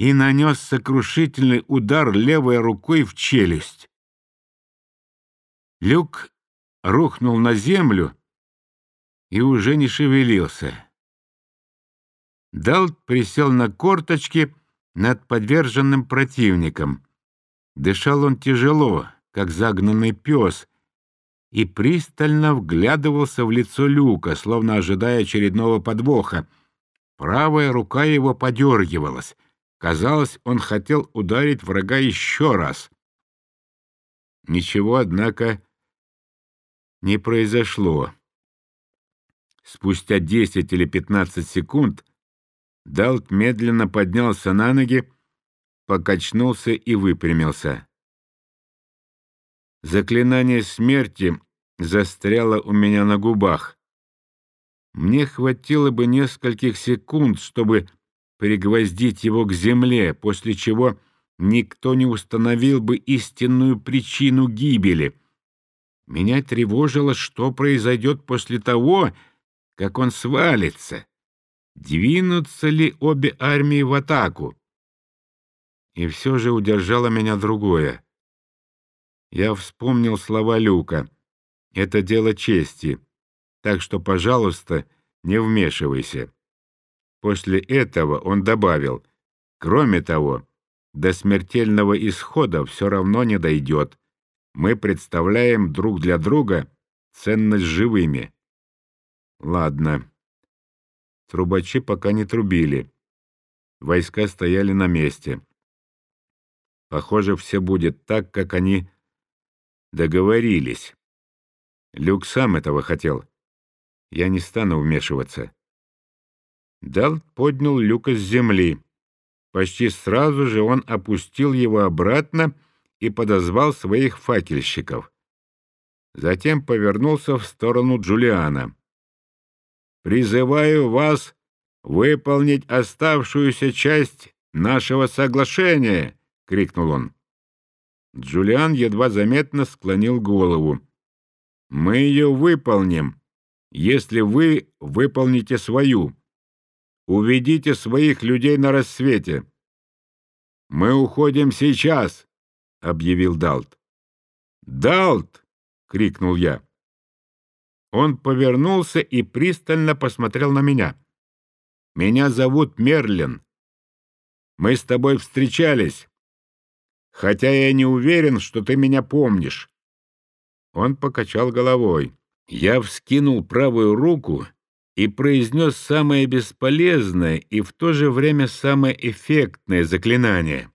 и нанес сокрушительный удар левой рукой в челюсть. Люк рухнул на землю и уже не шевелился. Далт присел на корточки над подверженным противником. Дышал он тяжело, как загнанный пес, и пристально вглядывался в лицо Люка, словно ожидая очередного подвоха. Правая рука его подергивалась. Казалось, он хотел ударить врага еще раз. Ничего, однако, не произошло. Спустя десять или пятнадцать секунд Далт медленно поднялся на ноги, покачнулся и выпрямился. Заклинание смерти застряло у меня на губах. Мне хватило бы нескольких секунд, чтобы пригвоздить его к земле, после чего никто не установил бы истинную причину гибели. Меня тревожило, что произойдет после того, как он свалится. Двинутся ли обе армии в атаку? И все же удержало меня другое. Я вспомнил слова Люка. «Это дело чести, так что, пожалуйста, не вмешивайся». После этого он добавил, «Кроме того, до смертельного исхода все равно не дойдет. Мы представляем друг для друга ценность живыми». «Ладно». Трубачи пока не трубили. Войска стояли на месте. Похоже, все будет так, как они Договорились. Люк сам этого хотел. Я не стану вмешиваться. Дал поднял Люка с земли. Почти сразу же он опустил его обратно и подозвал своих факельщиков. Затем повернулся в сторону Джулиана. «Призываю вас выполнить оставшуюся часть нашего соглашения!» — крикнул он. Джулиан едва заметно склонил голову. «Мы ее выполним, если вы выполните свою. Уведите своих людей на рассвете». «Мы уходим сейчас», — объявил Далт. «Далт!» — крикнул я. Он повернулся и пристально посмотрел на меня. «Меня зовут Мерлин. Мы с тобой встречались хотя я не уверен, что ты меня помнишь». Он покачал головой. Я вскинул правую руку и произнес самое бесполезное и в то же время самое эффектное заклинание.